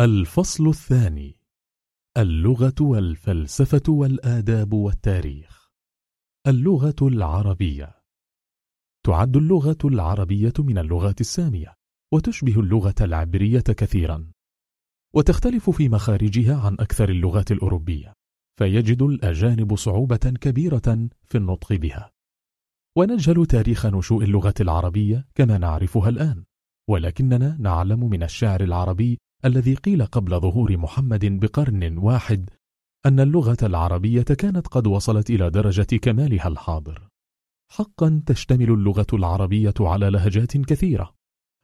الفصل الثاني اللغة والفلسفة والآداب والتاريخ. اللغة العربية. تعد اللغة العربية من اللغات السامية وتشبه اللغة العبرية كثيرا. وتختلف في مخارجها عن أكثر اللغات الأوروبية فيجد الأجانب صعوبة كبيرة في النطق بها. ونجهل تاريخ نشوء اللغة العربية كما نعرفها الآن ولكننا نعلم من الشعر العربي الذي قيل قبل ظهور محمد بقرن واحد أن اللغة العربية كانت قد وصلت إلى درجة كمالها الحاضر. حقا تشتمل اللغة العربية على لهجات كثيرة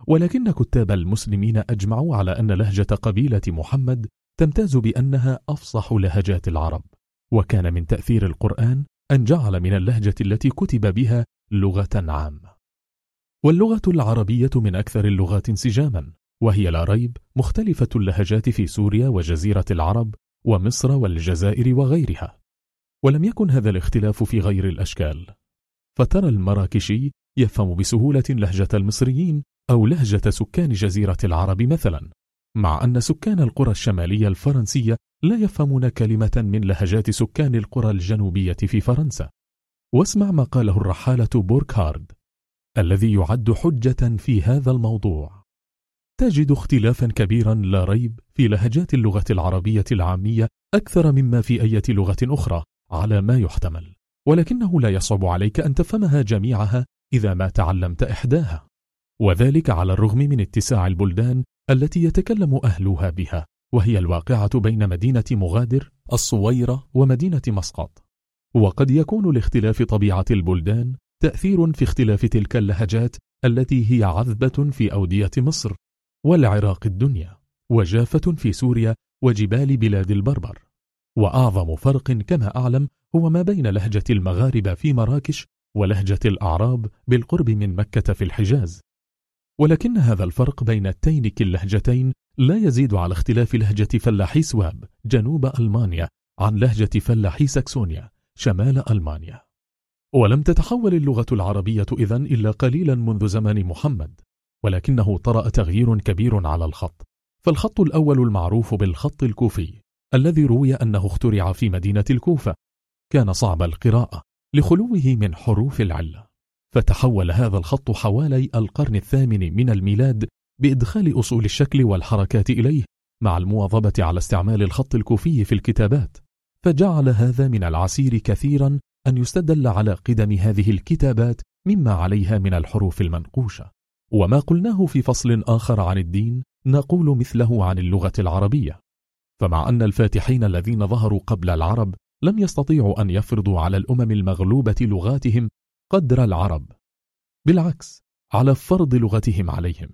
ولكن كتاب المسلمين أجمعوا على أن لهجة قبيلة محمد تمتاز بأنها أفصح لهجات العرب وكان من تأثير القرآن أن جعل من اللهجة التي كتب بها لغة عامة. واللغة العربية من أكثر اللغات انسجاما وهي لا ريب مختلفة اللهجات في سوريا وجزيرة العرب ومصر والجزائر وغيرها. ولم يكن هذا الاختلاف في غير الأشكال. فترى المراكشي يفهم بسهولة لهجة المصريين أو لهجة سكان جزيرة العرب مثلا مع أن سكان القرى الشمالية الفرنسية لا يفهمون كلمة من لهجات سكان القرى الجنوبية في فرنسا. واسمع ما قاله الرحالة بوركهارد الذي يعد حجة في هذا الموضوع. تجد اختلافا كبيرا لا ريب في لهجات اللغة العربية العامية أكثر مما في أي لغة أخرى على ما يحتمل. ولكنه لا يصعب عليك أن تفهمها جميعها إذا ما تعلمت إحداها. وذلك على الرغم من اتساع البلدان التي يتكلم أهلها بها وهي الواقعة بين مدينة مغادر الصويرة ومدينة مسقط. وقد يكون لاختلاف طبيعة البلدان تأثير في اختلاف تلك اللهجات التي هي عذبة في أودية مصر والعراق الدنيا وجافة في سوريا وجبال بلاد البربر. وأعظم فرق كما أعلم هو ما بين لهجة المغاربة في مراكش ولهجة الأعراب بالقرب من مكة في الحجاز. ولكن هذا الفرق بين التينك اللهجتين لا يزيد على اختلاف لهجة فلاحي سواب جنوب ألمانيا عن لهجة فلاحي ساكسونيا شمال ألمانيا. ولم تتحول اللغة العربية إذن إلا قليلا منذ زمن محمد. ولكنه طرأ تغيير كبير على الخط. فالخط الأول المعروف بالخط الكوفي الذي روي أنه اخترع في مدينة الكوفة. كان صعب القراءة لخلوه من حروف العلة فتحول هذا الخط حوالي القرن الثامن من الميلاد بإدخال أصول الشكل والحركات إليه مع المواظبة على استعمال الخط الكوفي في الكتابات. فجعل هذا من العسير كثيرا أن يستدل على قدم هذه الكتابات مما عليها من الحروف المنقوشة. وما قلناه في فصل آخر عن الدين نقول مثله عن اللغة العربية. فمع أن الفاتحين الذين ظهروا قبل العرب لم يستطيعوا أن يفرضوا على الأمم المغلوبة لغاتهم قدر العرب. بالعكس على فرض لغتهم عليهم.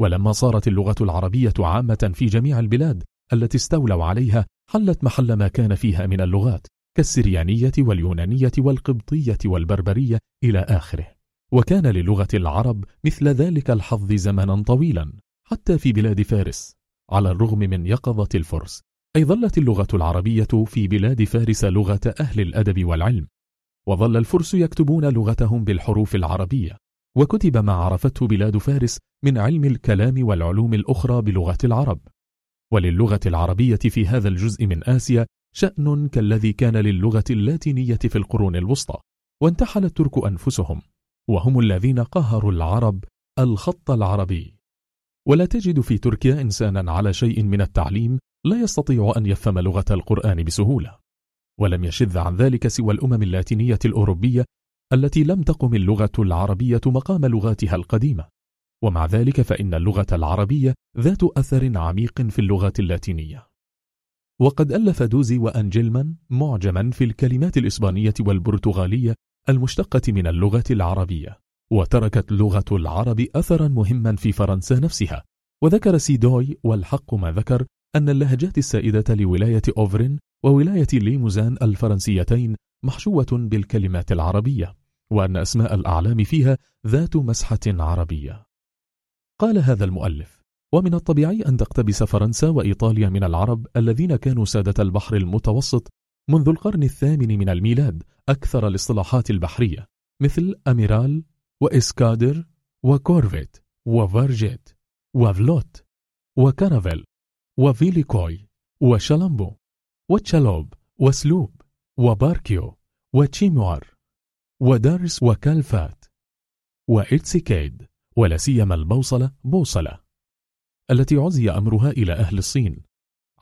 ولما صارت اللغة العربية عامة في جميع البلاد التي استولوا عليها حلت محل ما كان فيها من اللغات كالسريانية واليونانية والقبطية والبربرية إلى آخره. وكان للغة العرب مثل ذلك الحظ زمنا طويلا حتى في بلاد فارس. على الرغم من يقظة الفرس أي ظلت اللغة العربية في بلاد فارس لغة أهل الأدب والعلم. وظل الفرس يكتبون لغتهم بالحروف العربية. وكتب ما عرفته بلاد فارس من علم الكلام والعلوم الأخرى بلغة العرب. وللغة العربية في هذا الجزء من آسيا شأن كالذي كان للغة اللاتينية في القرون الوسطى وانتحل الترك أنفسهم. وهم الذين قهروا العرب الخط العربي. ولا تجد في تركيا إنسانا على شيء من التعليم لا يستطيع أن يفهم لغة القرآن بسهولة. ولم يشذ عن ذلك سوى الأمم اللاتينية الأوروبية التي لم تقم اللغة العربية مقام لغاتها القديمة. ومع ذلك فإن اللغة العربية ذات أثر عميق في اللغة اللاتينية. وقد ألف دوزي وأنجلمان معجما في الكلمات الإسبانية والبرتغالية المشتقة من اللغة العربية وتركت لغة العرب أثرا مهما في فرنسا نفسها. وذكر سيدوي والحق ما ذكر أن اللهجات السائدة لولاية أوفرين وولاية ليموزان الفرنسيتين محشوة بالكلمات العربية وأن أسماء الأعلام فيها ذات مسحة عربية. قال هذا المؤلف ومن الطبيعي أن تقتبس فرنسا وإيطاليا من العرب الذين كانوا سادة البحر المتوسط منذ القرن الثامن من الميلاد أكثر الاصطلاحات البحرية مثل أميرال وإسكادر وكورفيت وفارجيت وفلوت وكارافيل وفيليكوي وشالامبو وتشالوب وسلوب وباركيو وتشيموار ودارس وكالفات وإتسيكيد ولا سيما البوصلة بوصلة التي عزي أمرها إلى أهل الصين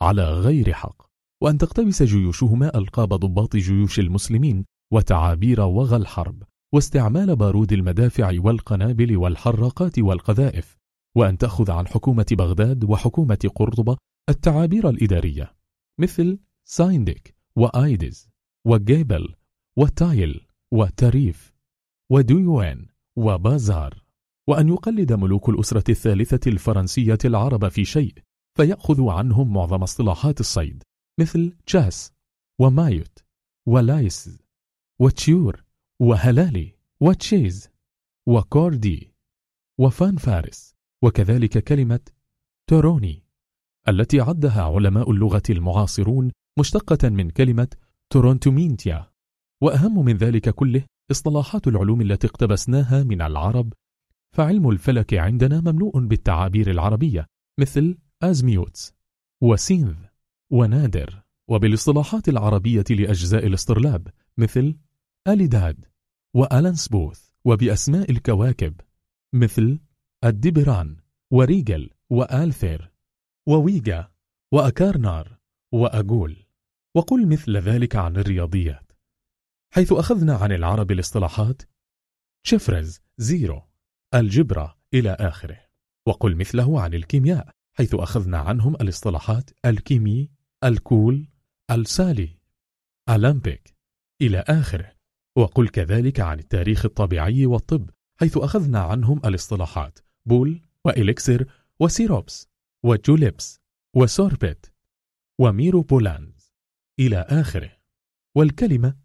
على غير حق. وأن تقتبس جيوشهما ألقاب ضباط جيوش المسلمين وتعابير وغى الحرب واستعمال بارود المدافع والقنابل والحراقات والقذائف وأن تأخذ عن حكومة بغداد وحكومة قرطبة التعابير الإدارية مثل ساينديك وآيدز وجيبل وتايل وتاريف وديوان وبازار. وأن يقلد ملوك الأسرة الثالثة الفرنسية العرب في شيء فيأخذ عنهم معظم اصطلاحات الصيد مثل chasse ومايوت ولايس وتشيور وهلالي وتشيز وكوردي وفان فارس وكذلك كلمة توروني التي عدها علماء اللغة المعاصرون مشتقة من كلمة تورونتومينتيا. وأهم من ذلك كله اصطلاحات العلوم التي اقتبسناها من العرب. فعلم الفلك عندنا مملوء بالتعابير العربية مثل أزميوتس وسينذ ونادر. وبالاصطلاحات العربية لأجزاء الاصطرلاب مثل أليداد وألانسبوث وبأسماء الكواكب مثل الدبران وريجل وآلثير وويجا وأكارنار وأقول وقل مثل ذلك عن الرياضيات. حيث أخذنا عن العرب الاصطلاحات شفرز زيرو الجبرة إلى آخره. وقل مثله عن الكيمياء حيث أخذنا عنهم الاصطلاحات alchimie alcool alcali alambic إلى آخره. وقل كذلك عن التاريخ الطبيعي والطب حيث أخذنا عنهم الاصطلاحات بول وإليكسير وسيروبس وجوليبس وسوربت وميروبولانز. إلى آخره. والكلمة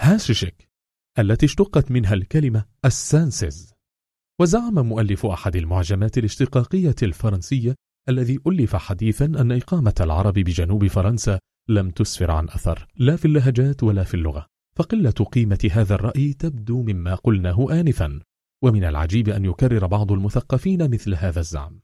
hachisch التي اشتقت منها الكلمة assassins وزعم مؤلف أحد المعجمات الاشتقاقية الفرنسية الذي ألف حديثا أن إقامة العرب بجنوب فرنسا لم تسفر عن أثر لا في اللهجات ولا في اللغة. فقلة قيمة هذا الرأي تبدو مما قلناه آنفا ومن العجيب أن يكرر بعض المثقفين مثل هذا الزعم.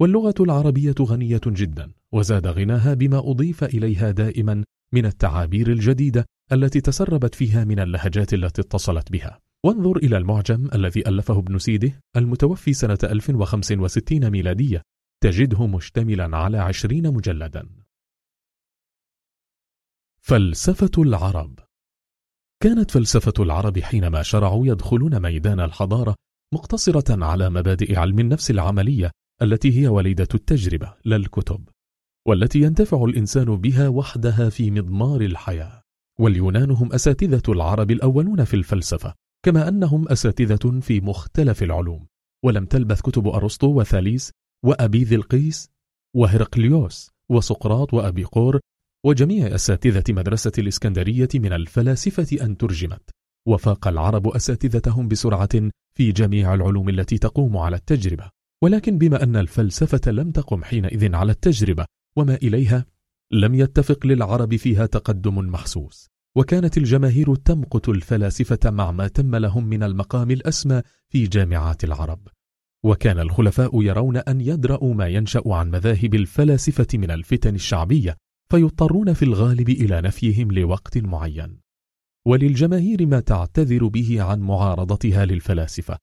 واللغة العربية غنية جدا وزاد غناها بما أضيف إليها دائما من التعابير الجديدة التي تسربت فيها من اللهجات التي اتصلت بها. وانظر إلى المعجم الذي ألفه ابن سيده المتوفي سنة 1065 ميلادية تجده مشتملا على عشرين مجلدا. فلسفة العرب. كانت فلسفة العرب حينما شرعوا يدخلون ميدان الحضارة مقتصرة على مبادئ علم النفس العملية التي هي وليدة التجربة لا الكتب والتي ينتفع الإنسان بها وحدها في مضمار الحياة. واليونان هم أساتذة العرب الأولون في الفلسفة كما أنهم أساتذة في مختلف العلوم. ولم تلبث كتب أرسطو وثاليس وأبي ذي القيس وهرقليوس وسقراط وأبي قور وجميع أساتذة مدرسة الإسكندرية من الفلاسفة أن ترجمت. وفاق العرب أساتذتهم بسرعة في جميع العلوم التي تقوم على التجربة. ولكن بما أن الفلسفة لم تقم حينئذ على التجربة وما إليها؟ لم يتفق للعرب فيها تقدم محسوس وكانت الجماهير تمقت الفلاسفة مع ما تم لهم من المقام الأسمى في جامعات العرب. وكان الخلفاء يرون أن يدرأوا ما ينشأ عن مذاهب الفلاسفة من الفتن الشعبية فيضطرون في الغالب إلى نفيهم لوقت معين. وللجماهير ما تعتذر به عن معارضتها للفلاسفة.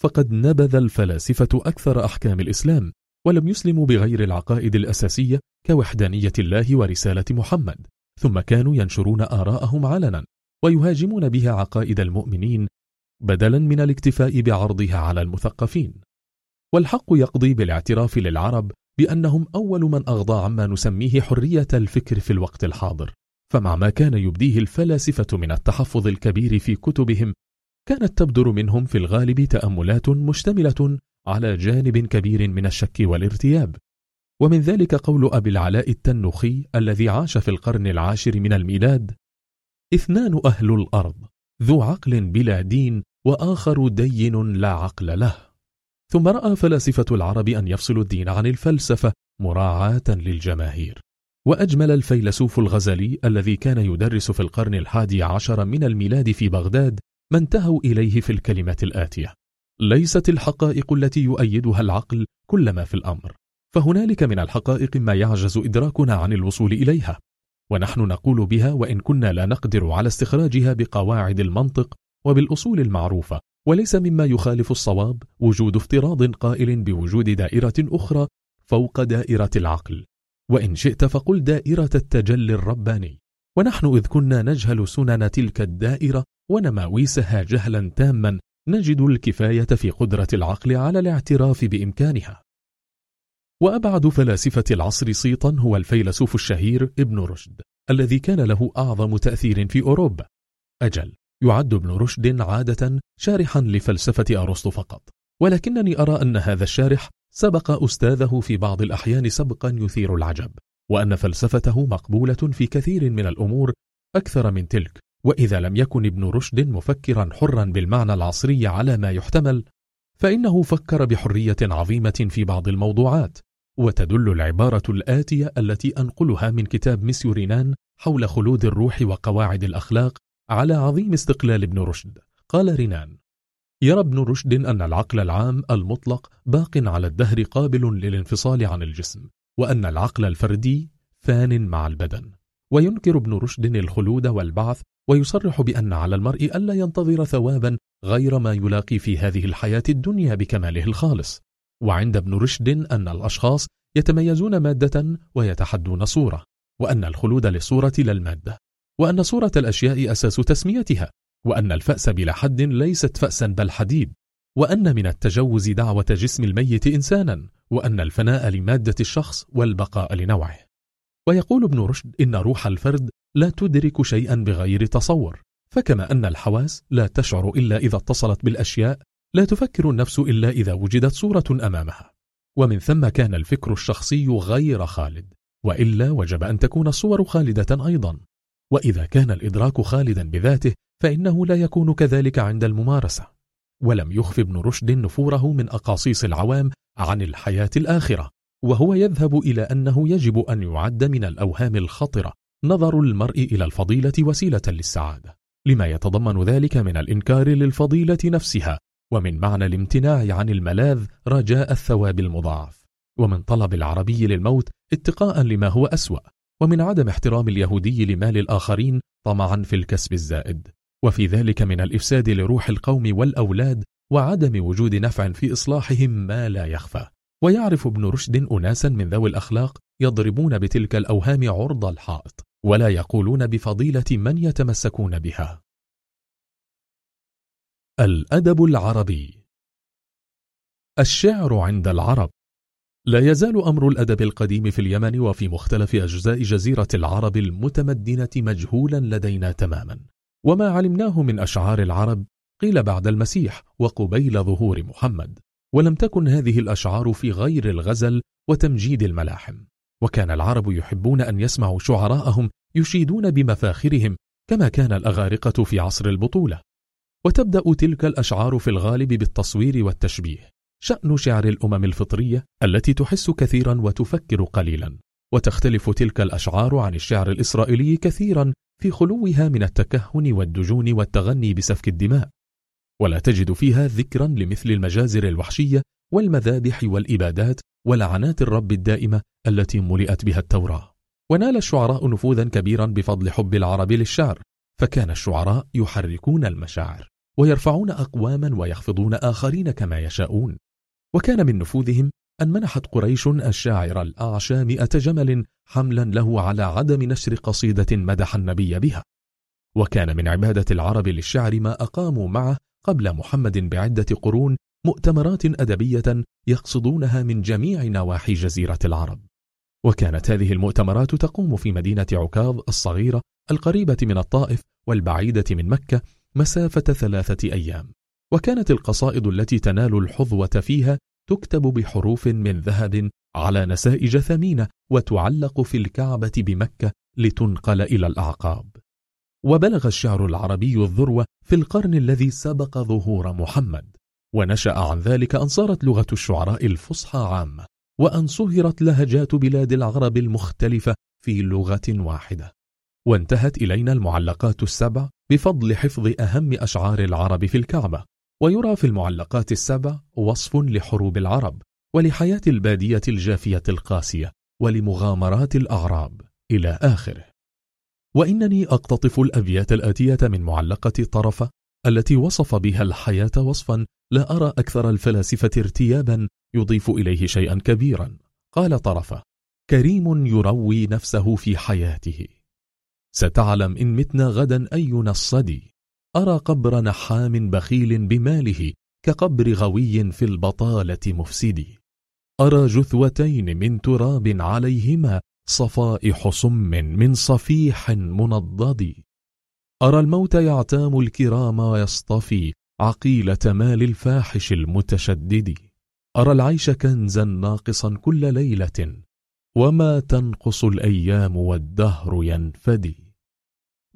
فقد نبذ الفلاسفة أكثر أحكام الإسلام ولم يسلموا بغير العقائد الأساسية كوحدانية الله ورسالة محمد. ثم كانوا ينشرون آراءهم علنا ويهاجمون بها عقائد المؤمنين بدلا من الاكتفاء بعرضها على المثقفين. والحق يقضي بالاعتراف للعرب بأنهم أول من أغضى عما نسميه حرية الفكر في الوقت الحاضر. فمع ما كان يبديه الفلاسفة من التحفظ الكبير في كتبهم كانت تبدر منهم في الغالب تأملات مشتملة على جانب كبير من الشك والارتياب. ومن ذلك قول أبي العلاء التنخي الذي عاش في القرن العاشر من الميلاد إثنان أهل الأرض ذو عقل بلا دين وآخر دين لا عقل له. ثم رأى فلاسفة العرب أن يفصلوا الدين عن الفلسفة مراعاة للجماهير. وأجمل الفيلسوف الغزالي الذي كان يدرس في القرن الحادي عشر من الميلاد في بغداد ما انتهوا إليه في الكلمة الآتية. ليست الحقائق التي يؤيدها العقل كل ما في الأمر. فهنالك من الحقائق ما يعجز إدراكنا عن الوصول إليها. ونحن نقول بها وإن كنا لا نقدر على استخراجها بقواعد المنطق وبالأصول المعروفة. وليس مما يخالف الصواب وجود افتراض قائل بوجود دائرة أخرى فوق دائرة العقل. وإن شئت فقل دائرة التجلي الرباني. ونحن إذ كنا نجهل سنن تلك الدائرة ونماويسها جهلا تاما نجد الكفاية في قدرة العقل على الاعتراف بإمكانها. وأبعد فلاسفة العصر صيتا هو الفيلسوف الشهير ابن رشد الذي كان له أعظم تأثير في أوروبا. أجل. يعد ابن رشد عادة شارحا لفلسفة أرسطو فقط. ولكنني أرى أن هذا الشارح سبق أستاذه في بعض الأحيان سبقا يثير العجب وأن فلسفته مقبولة في كثير من الأمور أكثر من تلك. وإذا لم يكن ابن رشد مفكرا حرا بالمعنى العصري على ما يحتمل فإنه فكر بحرية عظيمة في بعض الموضوعات وتدل العبارة الآتية التي أنقلها من كتاب ميسيو رينان حول خلود الروح وقواعد الأخلاق على عظيم استقلال ابن رشد. قال رينان يرى ابن رشد أن العقل العام المطلق باق على الدهر قابل للانفصال عن الجسم وأن العقل الفردي فان مع البدن. وينكر ابن رشد الخلود والبعث ويصرح بأن على المرء ألا ينتظر ثوابا غير ما يلاقي في هذه الحياة الدنيا بكماله الخالص. وعند ابن رشد أن الأشخاص يتميزون مادة ويتحدون صورة وأن الخلود للصورة لا المادة. وأن صورة الأشياء أساس تسميتها وأن الفأس بلا حد ليست فأسا بل حديد وأن من التجوز دعوة جسم الميت إنسانا وأن الفناء لمادة الشخص والبقاء لنوعه. ويقول ابن رشد إن روح الفرد لا تدرك شيئا بغير تصور فكما أن الحواس لا تشعر إلا إذا اتصلت بالأشياء لا تفكر النفس إلا إذا وجدت صورة أمامها. ومن ثم كان الفكر الشخصي غير خالد وإلا وجب أن تكون الصور خالدة أيضا. وإذا كان الإدراك خالدا بذاته فإنه لا يكون كذلك عند الممارسة. ولم يخف ابن رشد نفوره من أقاصيص العوام عن الحياة الآخرة وهو يذهب إلى أنه يجب أن يعد من الأوهام الخطرة نظر المرء إلى الفضيلة وسيلة للسعادة. لما يتضمن ذلك من الإنكار للفضيلة نفسها ومن معنى الامتناع عن الملاذ رجاء الثواب المضاعف. ومن طلب العربي للموت اتقاء لما هو أسوأ. ومن عدم احترام اليهودي لمال الآخرين طمعا في الكسب الزائد. وفي ذلك من الإفساد لروح القوم والأولاد وعدم وجود نفع في إصلاحهم ما لا يخفى. ويعرف ابن رشد أناسا من ذوي الأخلاق يضربون بتلك الأوهام عرض الحائط ولا يقولون بفضيلة من يتمسكون بها. الأدب العربي. الشعر عند العرب. لا يزال أمر الأدب القديم في اليمن وفي مختلف أجزاء جزيرة العرب المتمدنة مجهولا لدينا تماما. وما علمناه من أشعار العرب قيل بعد المسيح وقبيل ظهور محمد. ولم تكن هذه الأشعار في غير الغزل وتمجيد الملاحم. وكان العرب يحبون أن يسمعوا شعراءهم يشيدون بمفاخرهم كما كان الأغارقة في عصر البطولة. وتبدأ تلك الأشعار في الغالب بالتصوير والتشبيه. شأن شعر الأمم الفطرية التي تحس كثيرا وتفكر قليلا وتختلف تلك الأشعار عن الشعر الإسرائيلي كثيرا في خلوها من التكهن والدجون والتغني بسفك الدماء. ولا تجد فيها ذكرا لمثل المجازر الوحشية والمذابح والإبادات ولعنات الرب الدائمة التي ملئت بها التوراة. ونال الشعراء نفوذا كبيرا بفضل حب العرب للشعر فكان الشعراء يحركون المشاعر ويرفعون أقواما ويخفضون آخرين كما يشاءون. وكان من نفوذهم أن منحت قريش الشاعر الأعشى مئة جمل حملا له على عدم نشر قصيدة مدح النبي بها. وكان من عبادة العرب للشعر ما أقاموا معه قبل محمد بعدة قرون مؤتمرات أدبية يقصدونها من جميع نواحي جزيرة العرب. وكانت هذه المؤتمرات تقوم في مدينة عكاظ الصغيرة القريبة من الطائف والبعيدة من مكة مسافة ثلاثة أيام. وكانت القصائد التي تنال الحظوة فيها تكتب بحروف من ذهب على نسائج ثمينة وتعلق في الكعبة بمكة لتنقل إلى الأعقاب. وبلغ الشعر العربي الذروة في القرن الذي سبق ظهور محمد ونشأ عن ذلك أن صارت لغة الشعراء الفصحى عامة وأن صهرت لهجات بلاد العرب المختلفة في لغة واحدة. وانتهت إلينا المعلقات السبع بفضل حفظ أهم أشعار العرب في الكعبة. ويرى في المعلقات السبع وصف لحروب العرب ولحياة البادية الجافية القاسية ولمغامرات الأعراب إلى آخره. وإنني أقتطف الأبيات الآتية من معلقة طرفة التي وصف بها الحياة وصفا لا أرى أكثر الفلاسفة ارتيابا يضيف إليه شيئا كبيرا. قال طرفة كريم يروي نفسه في حياته. ستعلم إن متنا غدا أي نصدي أرى قبر نحام بخيل بماله كقبر غوي في البطالة مفسدي. أرى جثوتين من تراب عليهما صفائح صم من صفيح منضد. أرى الموت يعتام الكرام ويصطفي عقيلة مال الفاحش المتشدد. أرى العيش كنزا ناقصا كل ليلة وما تنقص الأيام والدهر ينفدي.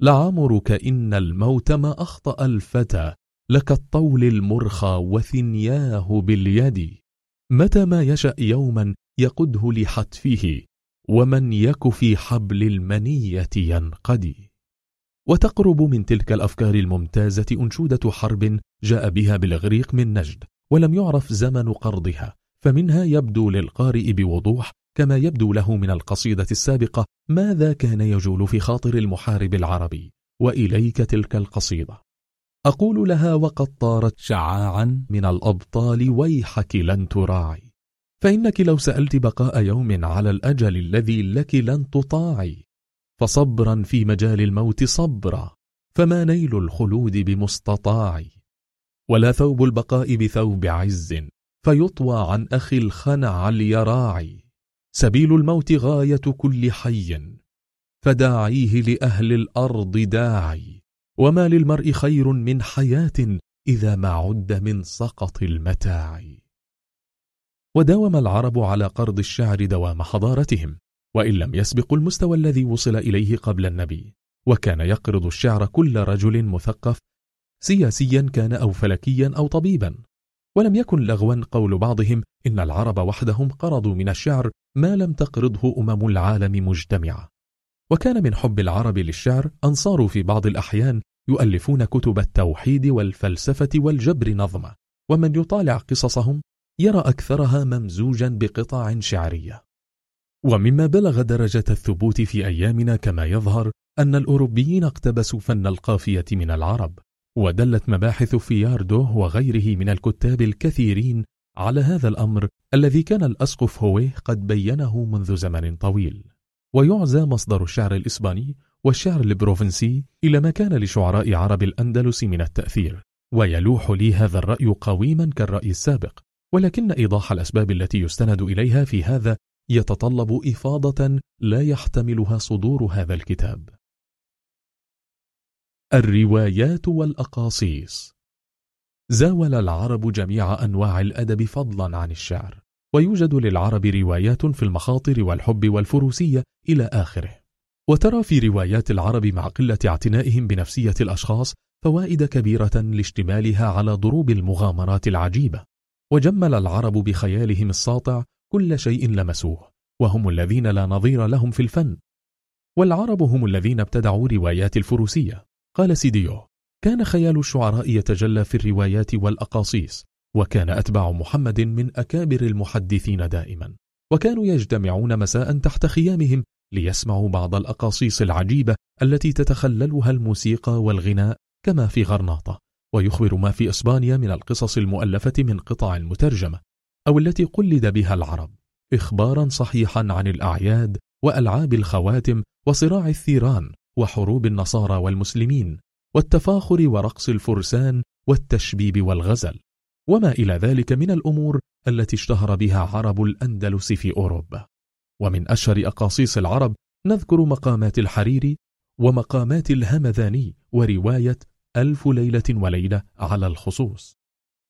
لعمرك إن الموت ما أخطأ الفتى لك الطول المرخى وثنياه باليد. متى ما يشأ يوما يقده لحتفه ومن يك في حبل المنية ينقدي وتقرب من تلك الأفكار الممتازة أنشودة حرب جاء بها بالإغريق من نجد ولم يعرف زمن قرضها فمنها يبدو للقارئ بوضوح كما يبدو له من القصيدة السابقة ماذا كان يجول في خاطر المحارب العربي وإليك تلك القصيدة. أقول لها وقد طارت شعاعا من الأبطال ويحك لن تراعي. فإنك لو سألت بقاء يوم على الأجل الذي لك لن تطاعي. فصبرا في مجال الموت صبرا فما نيل الخلود بمستطاع ولا ثوب البقاء بثوب عز فيطوى عن أخي الخنع اليراعي سبيل الموت غاية كل حي فداعيه لأهل الأرض داعي. وما للمرء خير من حياة إذا ما عد من سقط المتاع. وداوم العرب على قرض الشعر دوام حضارتهم وإن لم يسبق المستوى الذي وصل إليه قبل النبي. وكان يقرض الشعر كل رجل مثقف سياسيا كان أو فلكيا أو طبيبا. ولم يكن لغوا قول بعضهم إن العرب وحدهم قرضوا من الشعر ما لم تقرضه أمم العالم مجتمعة. وكان من حب العرب للشعر أنصار في بعض الأحيان يؤلفون كتب التوحيد والفلسفة والجبر نظمة ومن يطالع قصصهم يرى أكثرها ممزوجا بقطع شعرية. ومما بلغ درجة الثبوت في أيامنا كما يظهر أن الأوروبيين اقتبسوا فن القافية من العرب. ودلت مباحث فياردو وغيره من الكتاب الكثيرين على هذا الأمر الذي كان الأسقف هويه قد بينه منذ زمن طويل. ويعزى مصدر الشعر الإسباني والشعر البروفنسي إلى ما كان لشعراء عرب الأندلس من التأثير. ويلوح لي هذا الرأي قويما كالرأي السابق ولكن إيضاح الأسباب التي يستند إليها في هذا يتطلب إفاضة لا يحتملها صدور هذا الكتاب. الروايات والأقاصيص. زاول العرب جميع أنواع الأدب فضلا عن الشعر ويوجد للعرب روايات في المخاطر والحب والفروسية إلى آخره. وترى في روايات العرب مع قلة اعتنائهم بنفسية الأشخاص فوائد كبيرة لاشتمالها على ضروب المغامرات العجيبة. وجمل العرب بخيالهم الساطع كل شيء لمسوه وهم الذين لا نظير لهم في الفن. والعرب هم الذين ابتدعوا روايات الفروسية. قال سيديو كان خيال الشعراء يتجلى في الروايات والأقاصيص وكان أتباع محمد من أكابر المحدثين دائما وكانوا يجتمعون مساء تحت خيامهم ليسمعوا بعض الأقاصيص العجيبة التي تتخللها الموسيقى والغناء كما في غرناطة ويخبر ما في إسبانيا من القصص المؤلفة من قطع مترجمة أو التي قلد بها العرب إخبارا صحيحا عن الأعياد وألعاب الخواتم وصراع الثيران. وحروب النصارى والمسلمين والتفاخر ورقص الفرسان والتشبيب والغزل. وما إلى ذلك من الأمور التي اشتهر بها عرب الأندلس في أوروبا ومن أشهر أقاصيص العرب نذكر مقامات الحريري ومقامات الهمذاني ورواية ألف ليلة وليلة على الخصوص.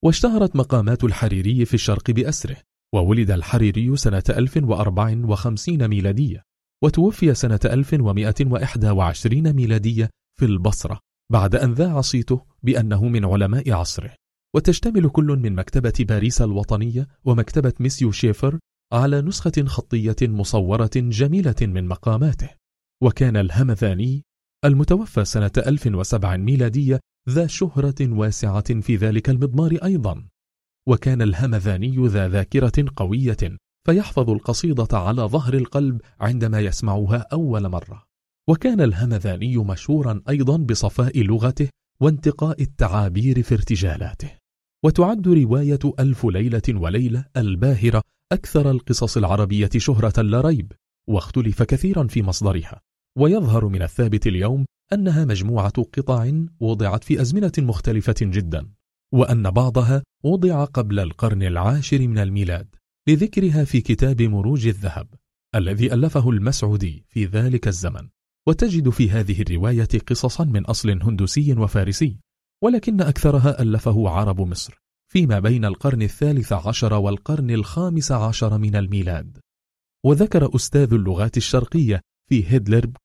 واشتهرت مقامات الحريري في الشرق بأسره وولد الحريري سنة 1054 ميلادية. وتوفي سنة 1121 ميلادية في البصرة بعد أن ذاع صيته بأنه من علماء عصره. وتشتمل كل من مكتبة باريس الوطنية ومكتبة ميسيو شيفر على نسخة خطية مصورة جميلة من مقاماته. وكان الهمذاني المتوفى سنة 1007 ميلادية ذا شهرة واسعة في ذلك المضمار أيضا. وكان الهمذاني ذا ذاكرة قوية فيحفظ القصيدة على ظهر القلب عندما يسمعها أول مرة. وكان الهمذاني مشهورا أيضا بصفاء لغته وانتقاء التعابير في ارتجالاته. وتعد رواية ألف ليلة وليلة الباهرة أكثر القصص العربية شهرة لا ريب واختلف كثيرا في مصدرها. ويظهر من الثابت اليوم أنها مجموعة قطع وضعت في أزمنة مختلفة جدا وأن بعضها وضع قبل القرن العاشر من الميلاد. لذكرها في كتاب مروج الذهب الذي ألفه المسعودي في ذلك الزمن. وتجد في هذه الرواية قصصا من أصل هندوسي وفارسي ولكن أكثرها ألفه عرب مصر فيما بين القرن الثالث عشر والقرن الخامس عشر من الميلاد. وذكر أستاذ اللغات الشرقية في هيدلرب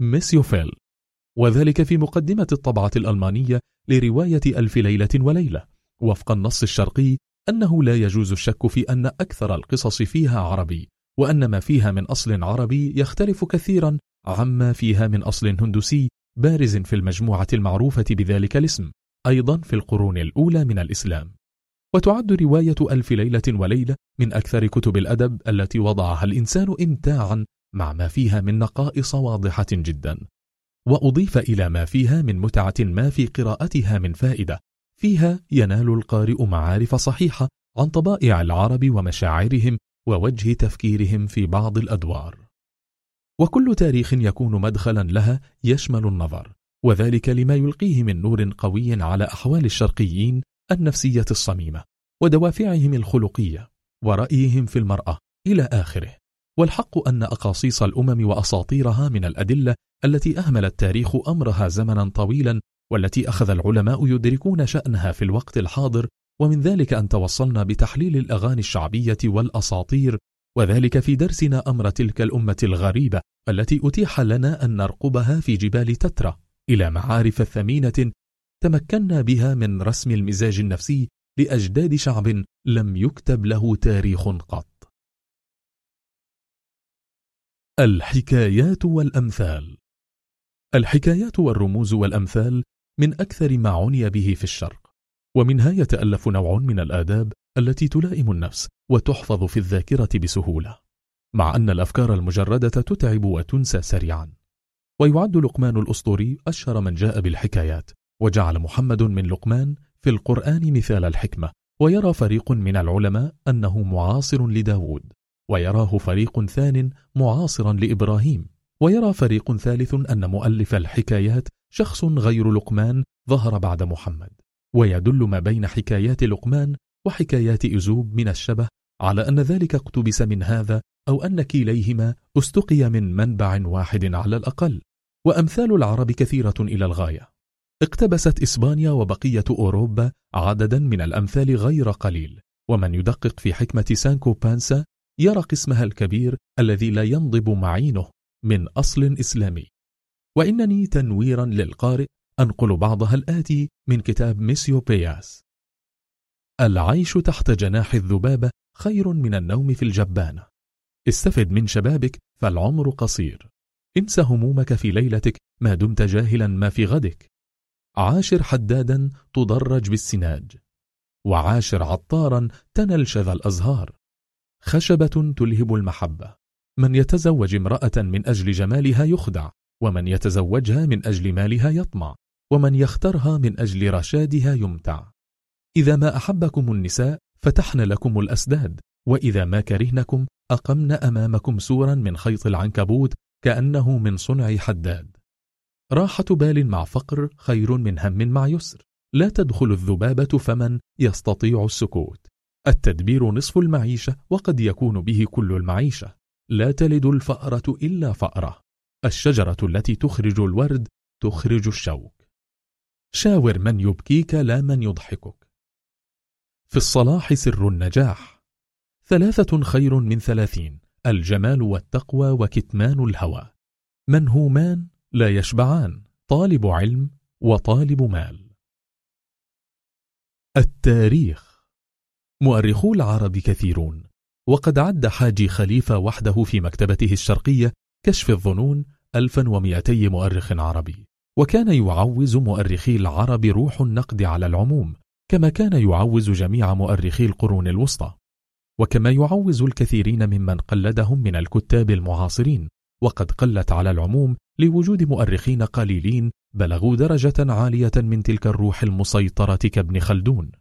ميسيوفيل. وذلك في مقدمة الطبعة الألمانية لرواية ألف ليلة وليلة وفق النص الشرقي أنه لا يجوز الشك في أن أكثر القصص فيها عربي وأن ما فيها من أصل عربي يختلف كثيرا عما فيها من أصل هندوسي بارز في المجموعة المعروفة بذلك الاسم أيضا في القرون الأولى من الإسلام. وتعد رواية ألف ليلة وليلة من أكثر كتب الأدب التي وضعها الإنسان إمتاعا مع ما فيها من نقائص واضحة جدا. وأضيف إلى ما فيها من متعة ما في قراءتها من فائدة فيها ينال القارئ معارف صحيحة عن طبائع العرب ومشاعرهم ووجه تفكيرهم في بعض الأدوار. وكل تاريخ يكون مدخلا لها يشمل النظر وذلك لما يلقيه من نور قوي على أحوال الشرقيين النفسية الصميمة ودوافعهم الخلقية ورأيهم في المرأة إلى آخره. والحق أن أقاصيص الأمم وأساطيرها من الأدلة التي أهمل التاريخ أمرها زمنا طويلا والتي أخذ العلماء يدركون شأنها في الوقت الحاضر ومن ذلك أن توصلنا بتحليل الأغاني الشعبية والأساطير وذلك في درسنا أمر تلك الأمة الغريبة التي أتيح لنا أن نرقبها في جبال تترى إلى معارف ثمينة تمكنا بها من رسم المزاج النفسي لأجداد شعب لم يكتب له تاريخ قط. الحكايات والأمثال. الحكايات والرموز والأمثال من أكثر ما عني به في الشرق ومنها يتألف نوع من الآداب التي تلائم النفس وتحفظ في الذاكرة بسهولة مع أن الأفكار المجردة تتعب وتنسى سريعا. ويعد لقمان الأسطوري أشهر من جاء بالحكايات وجعل محمد من لقمان في القرآن مثال الحكمة ويرى فريق من العلماء أنه معاصر لداود ويراه فريق ثان معاصرا لإبراهيم ويرى فريق ثالث أن مؤلف الحكايات شخص غير لقمان ظهر بعد محمد ويدل ما بين حكايات لقمان وحكايات إزوب من الشبه على أن ذلك اقتبس من هذا أو أن كليهما استقي من منبع واحد على الأقل. وأمثال العرب كثيرة إلى الغاية. اقتبست إسبانيا وبقية أوروبا عددا من الأمثال غير قليل ومن يدقق في حكمة سانكو بانسا يرى قسمها الكبير الذي لا ينضب معينه من أصل إسلامي. وإنني تنويرا للقارئ أنقل بعضها الآتي من كتاب ميسيو بياس. العيش تحت جناح الذبابة خير من النوم في الجبانة. استفد من شبابك فالعمر قصير. انسى همومك في ليلتك ما دمت جاهلا ما في غدك. عاشر حدادا تدرج بالسناج. وعاشر عطارا تنل شذا الأزهار. خشبة تلهب المحبة. من يتزوج امرأة من أجل جمالها يخدع. ومن يتزوجها من أجل مالها يطمع ومن يخترها من أجل رشادها يمتع. إذا ما أحبكم النساء فتحن لكم الأسداد وإذا ما كرهنكم أقمن أمامكم سورا من خيط العنكبوت كأنه من صنع حداد. راحة بال مع فقر خير من هم مع يسر. لا تدخل الذبابة فمن يستطيع السكوت. التدبير نصف المعيشة وقد يكون به كل المعيشة. لا تلد الفأرة إلا فأرة. الشجرة التي تخرج الورد تخرج الشوك. شاور من يبكيك لا من يضحكك. في الصلاح سر النجاح. ثلاثة خير من ثلاثين الجمال والتقوى وكتمان الهوى. منهومان لا يشبعان. طالب علم وطالب مال. التاريخ. مؤرخو العرب كثيرون وقد عد حاجي خليفة وحده في مكتبته الشرقية كشف الظنون 1200 مؤرخ عربي. وكان يعوز مؤرخي العرب روح النقد على العموم كما كان يعوز جميع مؤرخي القرون الوسطى. وكما يعوز الكثيرين ممن قلدهم من الكتاب المعاصرين. وقد قلت على العموم لوجود مؤرخين قليلين بلغوا درجة عالية من تلك الروح المسيطرة كابن خلدون.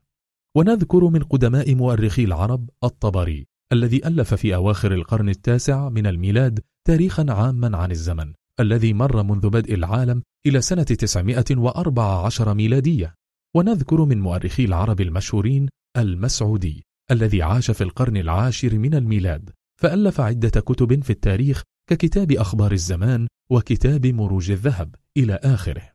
ونذكر من قدماء مؤرخي العرب الطبري الذي ألف في أواخر القرن التاسع من الميلاد تاريخا عاما عن الزمن الذي مر منذ بدء العالم إلى سنة 914 ميلادية. ونذكر من مؤرخي العرب المشهورين المسعودي الذي عاش في القرن العاشر من الميلاد فألف عدة كتب في التاريخ ككتاب أخبار الزمان وكتاب مروج الذهب إلى آخره.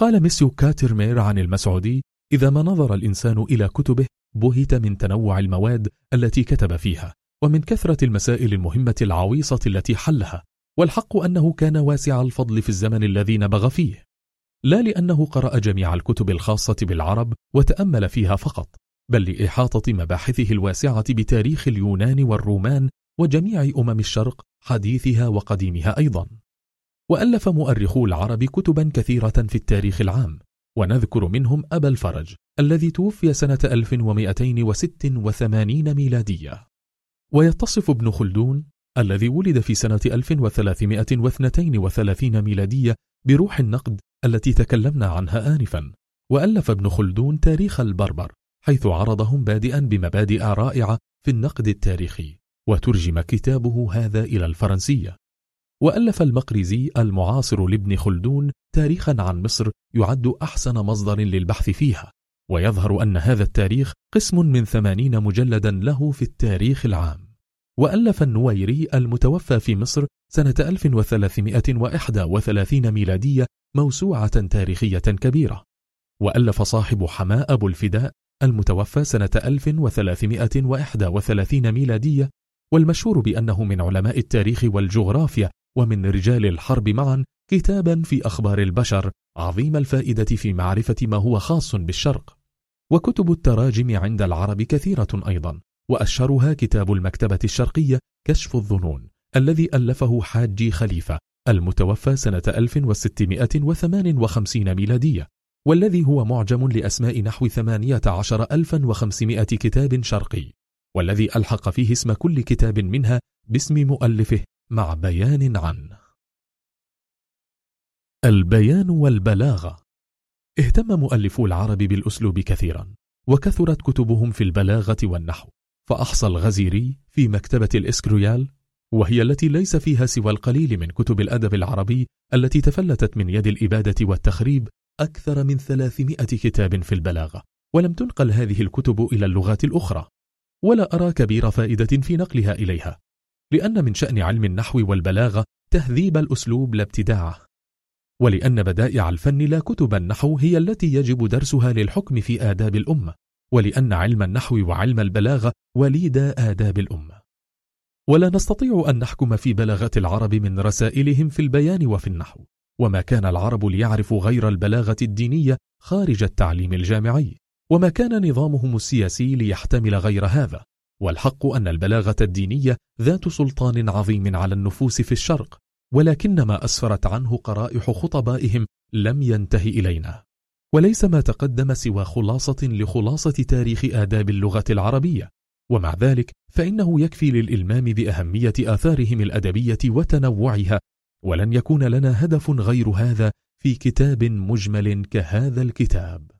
قال ميسيو كاترمير عن المسعودي إذا ما نظر الإنسان إلى كتبه بهت من تنوع المواد التي كتب فيها ومن كثرة المسائل المهمة العويصة التي حلها والحق أنه كان واسع الفضل في الزمن الذي نبغ فيه. لا لأنه قرأ جميع الكتب الخاصة بالعرب وتأمل فيها فقط بل لإحاطة مباحثه الواسعة بتاريخ اليونان والرومان وجميع أمم الشرق حديثها وقديمها أيضا. وألف مؤرخو العرب كتبا كثيرة في التاريخ العام ونذكر منهم أبا الفرج الذي توفي سنة 1286 ميلادية. ويتصف ابن خلدون الذي ولد في سنة 1332 ميلادية بروح النقد التي تكلمنا عنها آنفا وألف ابن خلدون تاريخ البربر حيث عرضهم بادئا بمبادئ رائعة في النقد التاريخي وترجم كتابه هذا إلى الفرنسية. وألف المقرزي المعاصر لابن خلدون تاريخا عن مصر يعد أحسن مصدر للبحث فيها. ويظهر أن هذا التاريخ قسم من ثمانين مجلدا له في التاريخ العام. وألف النويري المتوفى في مصر سنة 1331 ميلادية موسوعة تاريخية كبيرة. وألف صاحب حماء أبو الفداء المتوفى سنة 1331 ميلادية والمشهور بأنه من علماء التاريخ والجغرافيا ومن رجال الحرب معا كتابا في أخبار البشر عظيم الفائدة في معرفة ما هو خاص بالشرق. وكتب التراجم عند العرب كثيرة أيضا وأشهرها كتاب المكتبة الشرقية كشف الظنون الذي ألفه حاجي خليفة المتوفى سنة 1658 ميلادية والذي هو معجم لأسماء نحو 18500 كتاب شرقي والذي ألحق فيه اسم كل كتاب منها باسم مؤلفه مع بيان عنه. البيان والبلاغة اهتم مؤلفو العرب بالأسلوب كثيرا وكثرت كتبهم في البلاغة والنحو. فأحصى الغزيري في مكتبة الإسكرويال وهي التي ليس فيها سوى القليل من كتب الأدب العربي التي تفلتت من يد الإبادة والتخريب أكثر من ثلاثمائة كتاب في البلاغة. ولم تنقل هذه الكتب إلى اللغات الأخرى. ولا أرى كبير فائدة في نقلها إليها لأن من شأن علم النحو والبلاغة تهذيب الأسلوب لا ابتداعه. ولأن بدائع الفن لا كتب النحو هي التي يجب درسها للحكم في آداب الأمة ولأن علم النحو وعلم البلاغة وليدا آداب الأمة. ولا نستطيع أن نحكم في بلاغة العرب من رسائلهم في البيان وفي النحو وما كان العرب ليعرفوا غير البلاغة الدينية خارج التعليم الجامعي وما كان نظامهم السياسي ليحتمل غير هذا. والحق أن البلاغة الدينية ذات سلطان عظيم على النفوس في الشرق ولكن ما أسفرت عنه قرائح خطبائهم لم ينتهي إلينا. وليس ما تقدم سوى خلاصة لخلاصة تاريخ آداب اللغة العربية. ومع ذلك فإنه يكفي للإلمام بأهمية آثارهم الأدبية وتنوعها ولن يكون لنا هدف غير هذا في كتاب مجمل كهذا الكتاب.